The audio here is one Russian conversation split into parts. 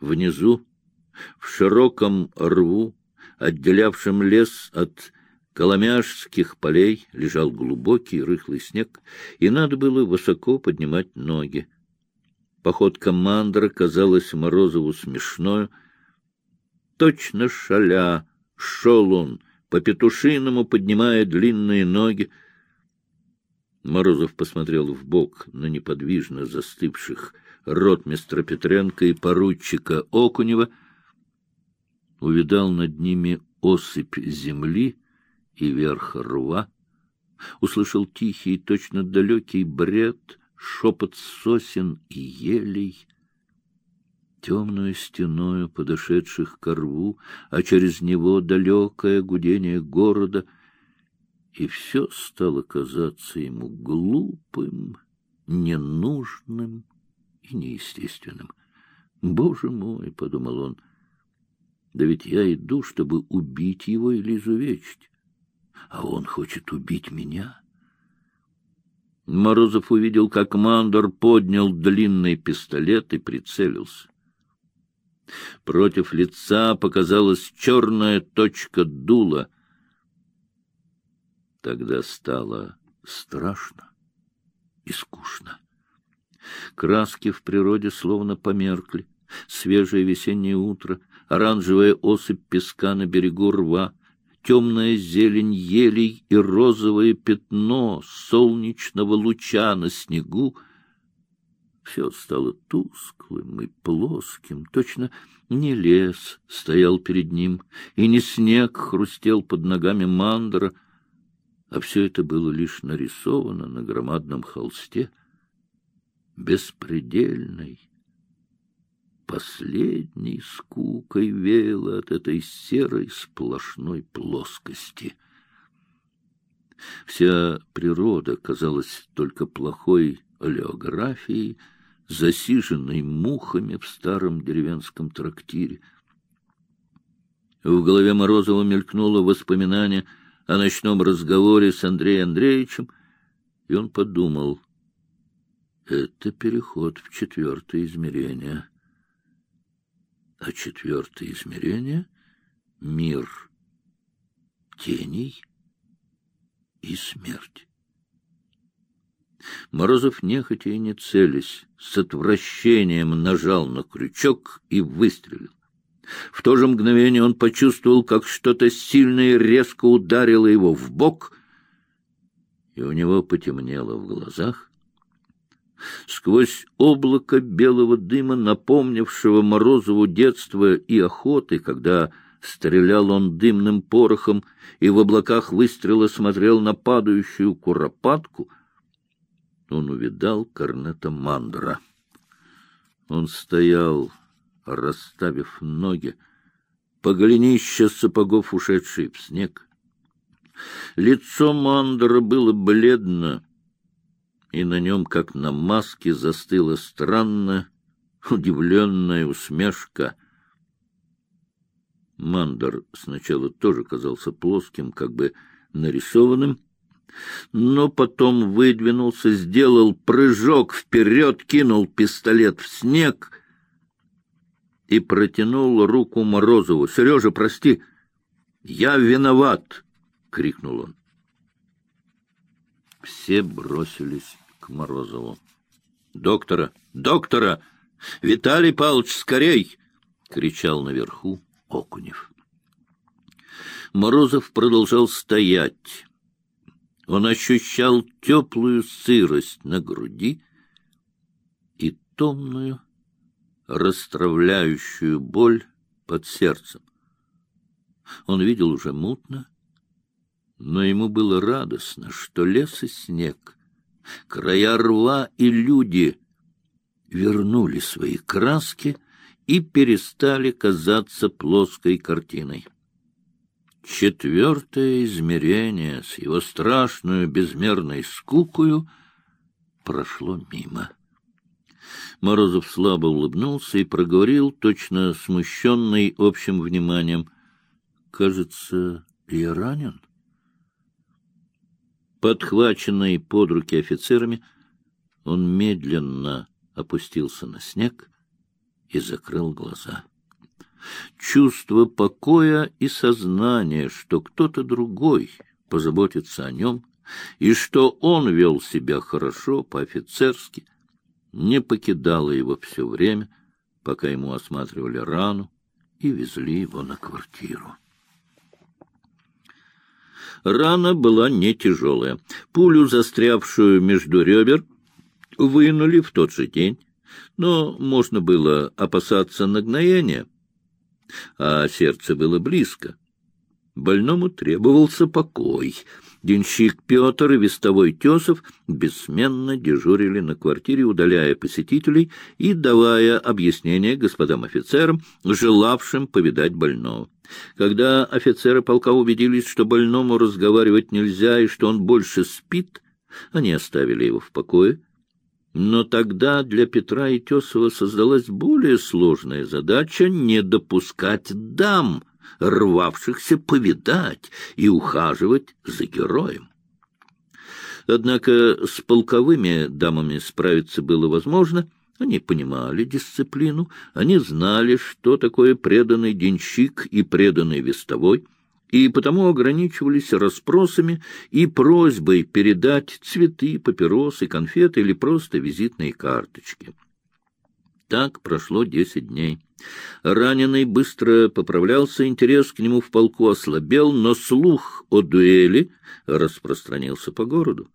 Внизу, в широком рву, отделявшем лес от Коломяжских полей, лежал глубокий рыхлый снег, и надо было высоко поднимать ноги. Походка мандра казалась Морозову смешною. Точно шаля шел он, по-петушиному поднимая длинные ноги. Морозов посмотрел в бок на неподвижно застывших ротмистра Петренко и поручика Окунева, увидал над ними осыпь земли и верх рва, услышал тихий, точно далекий бред, шепот сосен и елей, темную стеною подошедших к рву, а через него далекое гудение города, и все стало казаться ему глупым, ненужным и неестественным. «Боже мой!» — подумал он. «Да ведь я иду, чтобы убить его или изувечить, а он хочет убить меня». Морозов увидел, как Мандор поднял длинный пистолет и прицелился. Против лица показалась черная точка дула. Тогда стало страшно и скучно. Краски в природе словно померкли. Свежее весеннее утро, оранжевая осыпь песка на берегу рва, темная зелень елей и розовое пятно солнечного луча на снегу — все стало тусклым и плоским, точно не лес стоял перед ним, и не снег хрустел под ногами мандра, а все это было лишь нарисовано на громадном холсте — беспредельной, последней скукой веяло от этой серой сплошной плоскости. Вся природа казалась только плохой олеографией, засиженной мухами в старом деревенском трактире. В голове Морозова мелькнуло воспоминание о ночном разговоре с Андреем Андреевичем, и он подумал — это переход в четвертое измерение. А четвертое измерение — мир теней и смерть. Морозов, нехотя и не целясь, с отвращением нажал на крючок и выстрелил. В то же мгновение он почувствовал, как что-то сильное резко ударило его в бок, и у него потемнело в глазах. Сквозь облако белого дыма, напомнившего Морозову детство и охоты, когда стрелял он дымным порохом и в облаках выстрела смотрел на падающую куропатку, он увидал корнета Мандра. Он стоял, расставив ноги, по голенища сапогов, ушедшие в снег. Лицо Мандра было бледно, и на нем, как на маске, застыла странная, удивленная усмешка. Мандер сначала тоже казался плоским, как бы нарисованным, но потом выдвинулся, сделал прыжок вперед, кинул пистолет в снег и протянул руку Морозову. — Сережа, прости, я виноват! — крикнул он. Все бросились к Морозову. — Доктора! Доктора! Виталий Павлович, скорей! — кричал наверху Окунев. Морозов продолжал стоять. Он ощущал теплую сырость на груди и томную, расстравляющую боль под сердцем. Он видел уже мутно, но ему было радостно, что лес и снег, края рва и люди вернули свои краски и перестали казаться плоской картиной. Четвертое измерение с его страшной безмерной скукою прошло мимо. Морозов слабо улыбнулся и проговорил, точно смущенный общим вниманием. — Кажется, я ранен? Подхваченный под руки офицерами, он медленно опустился на снег и закрыл глаза. Чувство покоя и сознание, что кто-то другой позаботится о нем, и что он вел себя хорошо, по-офицерски, не покидало его все время, пока ему осматривали рану и везли его на квартиру. Рана была не тяжелая. Пулю, застрявшую между ребер, вынули в тот же день, но можно было опасаться нагноения, а сердце было близко. Больному требовался покой. Денщик Петр и вестовой Тесов бессменно дежурили на квартире, удаляя посетителей и давая объяснения господам офицерам, желавшим повидать больного. Когда офицеры полка убедились, что больному разговаривать нельзя и что он больше спит, они оставили его в покое. Но тогда для Петра и Тесова создалась более сложная задача не допускать дам — рвавшихся повидать и ухаживать за героем. Однако с полковыми дамами справиться было возможно. Они понимали дисциплину, они знали, что такое преданный денщик и преданный вестовой, и потому ограничивались расспросами и просьбой передать цветы, папиросы, конфеты или просто визитные карточки. Так прошло десять дней. Раненый быстро поправлялся, интерес к нему в полку ослабел, но слух о дуэли распространился по городу.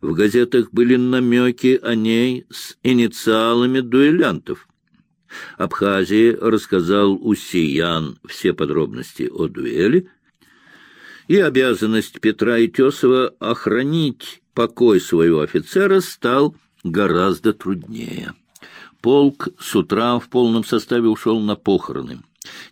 В газетах были намеки о ней с инициалами дуэлянтов. Абхазии рассказал Усиян все подробности о дуэли, и обязанность Петра и Тесова охранить покой своего офицера стал гораздо труднее. Полк с утра в полном составе ушел на похороны.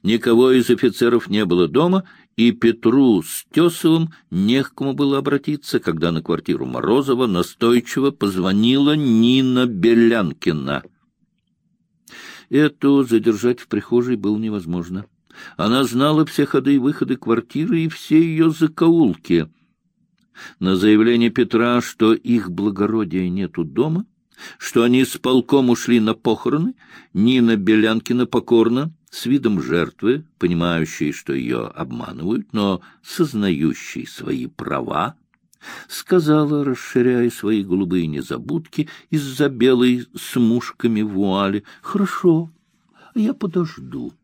Никого из офицеров не было дома, и Петру с Тесовым не к кому было обратиться, когда на квартиру Морозова настойчиво позвонила Нина Белянкина. Эту задержать в прихожей было невозможно. Она знала все ходы и выходы квартиры и все ее закоулки. На заявление Петра, что их благородия нету дома, что они с полком ушли на похороны, Нина Белянкина покорно, с видом жертвы, понимающей, что ее обманывают, но сознающей свои права, сказала, расширяя свои голубые незабудки из-за белой смушками вуали, «Хорошо, я подожду».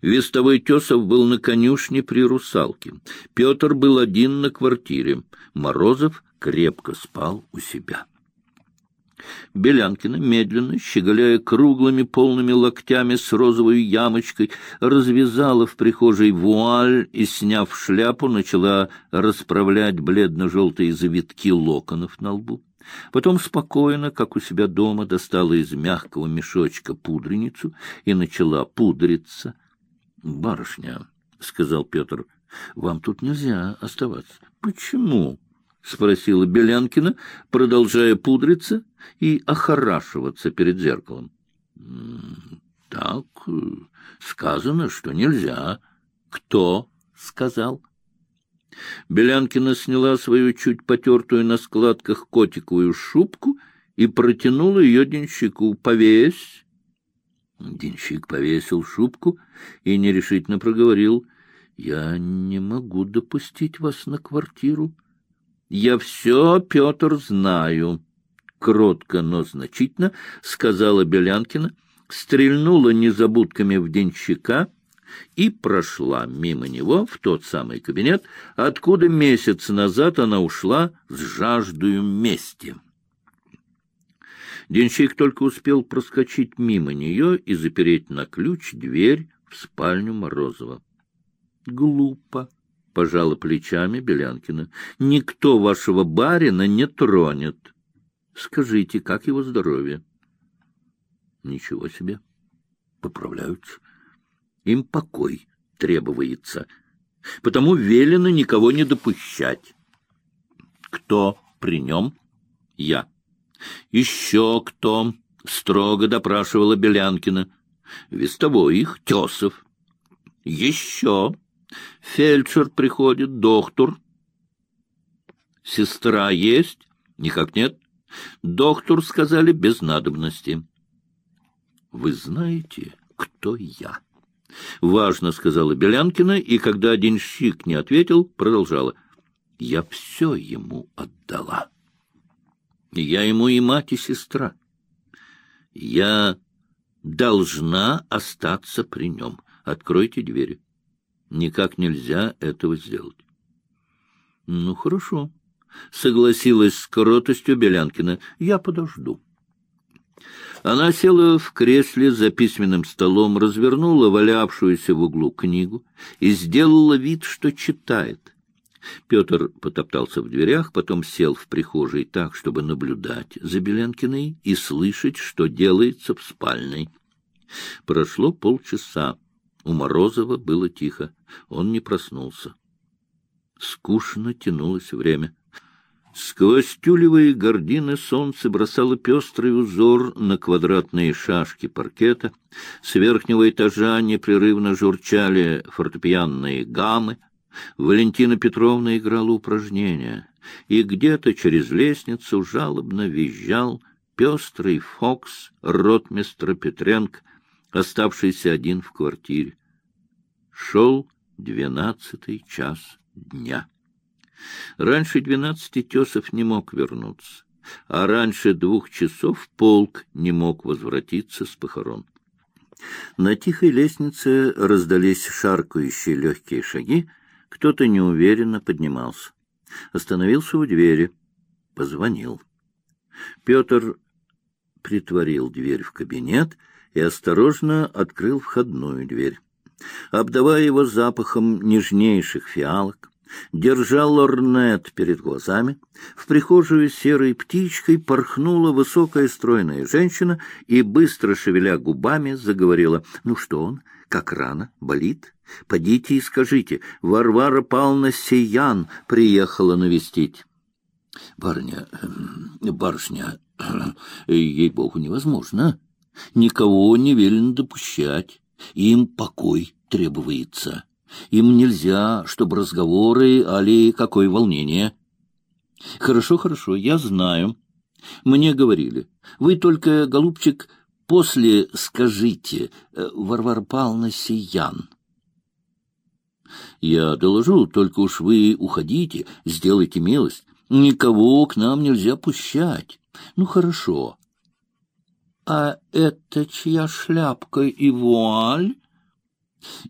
Вестовой Тесов был на конюшне при русалке. Петр был один на квартире. Морозов крепко спал у себя. Белянкина, медленно, щеголяя круглыми полными локтями с розовой ямочкой, развязала в прихожей вуаль и, сняв шляпу, начала расправлять бледно-желтые завитки локонов на лбу. Потом спокойно, как у себя дома, достала из мягкого мешочка пудреницу и начала пудриться. — Барышня, — сказал Петр, — вам тут нельзя оставаться. — Почему? — спросила Белянкина, продолжая пудриться и охорашиваться перед зеркалом. — Так сказано, что нельзя. — Кто сказал? Белянкина сняла свою чуть потертую на складках котиковую шубку и протянула ее денщику. — Повесь. Денщик повесил шубку и нерешительно проговорил. — Я не могу допустить вас на квартиру. — я все, Петр, знаю, — кротко, но значительно сказала Белянкина, стрельнула незабудками в денщика и прошла мимо него в тот самый кабинет, откуда месяц назад она ушла с жаждою мести. Денщик только успел проскочить мимо нее и запереть на ключ дверь в спальню Морозова. Глупо. — пожала плечами Белянкина. — Никто вашего барина не тронет. Скажите, как его здоровье? — Ничего себе. Поправляются. Им покой требуется. Потому велено никого не допущать. Кто при нем? Я. Еще кто? Строго допрашивала Белянкина. Вестовой их, Тесов. Еще. Фельдшер приходит, доктор. Сестра есть? Никак нет. Доктор, сказали, без надобности. Вы знаете, кто я? Важно, сказала Белянкина, и когда денщик не ответил, продолжала. Я все ему отдала. Я ему и мать, и сестра. Я должна остаться при нем. Откройте двери. Никак нельзя этого сделать. Ну, хорошо. Согласилась с кротостью Белянкина. Я подожду. Она села в кресле за письменным столом, развернула валявшуюся в углу книгу и сделала вид, что читает. Петр потоптался в дверях, потом сел в прихожей так, чтобы наблюдать за Белянкиной и слышать, что делается в спальной. Прошло полчаса. У Морозова было тихо. Он не проснулся. Скучно тянулось время. Сквозь тюлевые гордины солнце бросало пестрый узор на квадратные шашки паркета. С верхнего этажа непрерывно журчали фортепианные гаммы. Валентина Петровна играла упражнения, и где-то через лестницу жалобно визжал пестрый фокс ротмистра Петренко, оставшийся один в квартире. Шел двенадцатый час дня. Раньше двенадцати тесов не мог вернуться, а раньше двух часов полк не мог возвратиться с похорон. На тихой лестнице раздались шаркающие легкие шаги, кто-то неуверенно поднимался. Остановился у двери, позвонил. Петр притворил дверь в кабинет и осторожно открыл входную дверь. Обдавая его запахом нежнейших фиалок, держа лорнет перед глазами, в прихожую серой птичкой порхнула высокая стройная женщина и, быстро шевеля губами, заговорила. «Ну что он? Как рано? Болит? Подите и скажите, Варвара Павловна Сиян приехала навестить». «Барыня, барышня, ей-богу, невозможно. Никого не велено допущать. Им покой требуется». Им нельзя, чтобы разговоры, али какое волнение. Хорошо, хорошо, я знаю. Мне говорили. Вы только, голубчик, после скажите, э, Варвара Павловна Сиян. Я доложу, только уж вы уходите, сделайте милость. Никого к нам нельзя пущать. Ну, хорошо. А это чья шляпка и вуаль?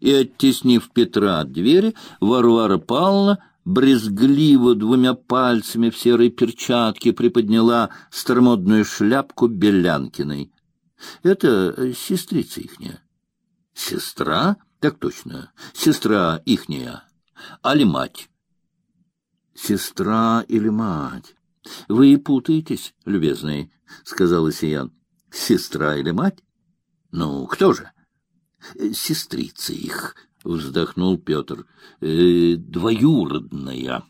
И, оттеснив Петра от двери, Варвара Павловна брезгливо двумя пальцами в серой перчатке приподняла старомодную шляпку Белянкиной. Это сестрица ихняя. Сестра? Так точно. Сестра ихняя. Али мать? Сестра или мать? Вы путаетесь, любезный, — сказала Сиян. Сестра или мать? Ну, кто же? — сестрица их, — вздохнул Петр, э, — двоюродная.